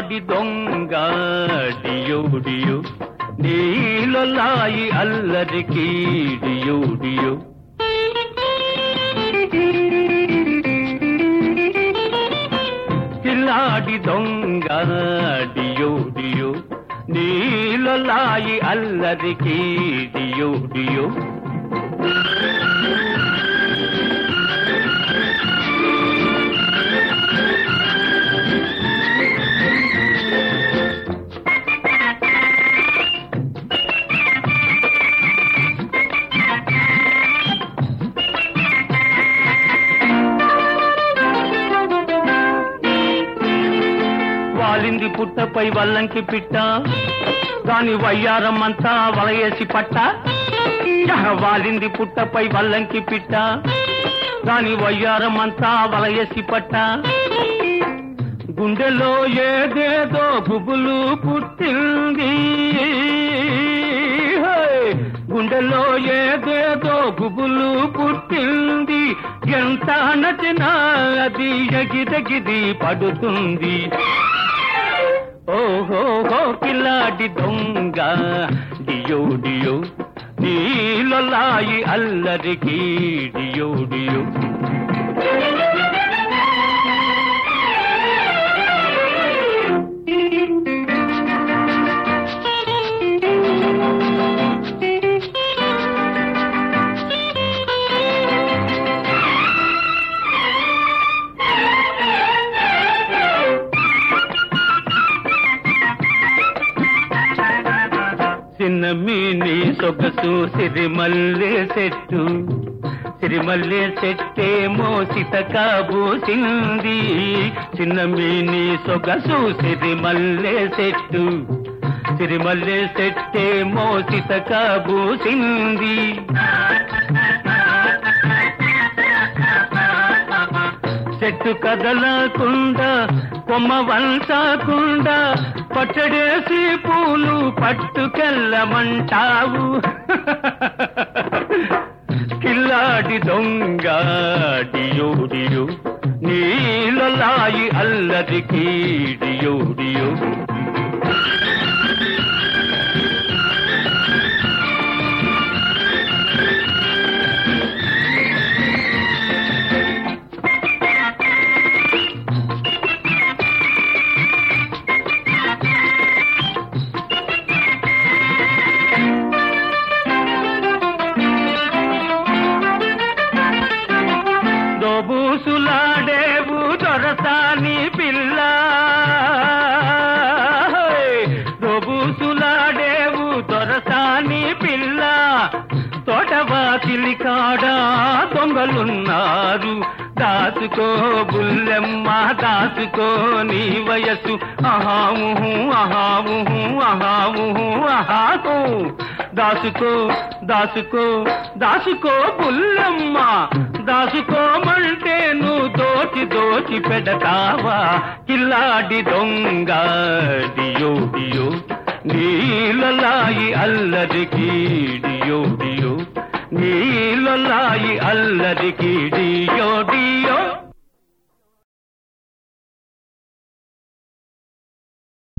కిల్లాడి దొంగ డియో డియో నీలలాయి అల్లరికి డియో డియో కిల్లాడి దొంగ డియో డియో నీలలాయి అల్లరికి డియో డియో వాలింది పుట్టపై వల్లంకి పిట్ట దాని వయ్యారమ్మంతా వలయేసి పట్ట. వాలింది పుట్టపై వల్లంకి పిట్ట దాని వయ్యారమ్మంతా వలయేసి పట్ట. గుండెలో ఏదేదో బుబులు పుట్టింది. గుండెలో ఏదేదో బుబులు పుట్టింది. ఎంత నచ్చినా అది ఎగిదగిది పడుతుంది. ఓహో పిల్లాడి దొంగ డియో డియో నీలలాయి అల్లరికి డియో చిన్న మీని సొగసు సిరిమల్లె చెట్టు. సిరిమల్లె చెట్టేమో సితకాబూసింది చిన్న మీని సొగసు సిరిమల్లె చెట్టు. సిరిమల్లె చెట్టేమో సితకాబూసింది చెట్టు కదలకుండా కొమ్మ వంచకుండా పచ్చడేసి పూలు పట్టుకెళ్ళమంటావు. కిల్లాడి దొంగ డియో డియో నీలలాయి అల్లరికి డియో డియో ఆడా దొంగలున్నారు. దాచుకో బుల్లెమ్మ దాచుకో నీ వయసు అహాముహు అహాముహు అహాముహు అహాకు దాసుకో దాసుకో దాసుకో బుల్లెమ్మ. దాసుకోమంటే నువ్వు దోచి దోచి పెడతావా? కిల్లాడి దొంగ డియో డియో. నీలలాయి అల్లరికి డియో డియో. నీలలాయి అల్లరికి డియో డియో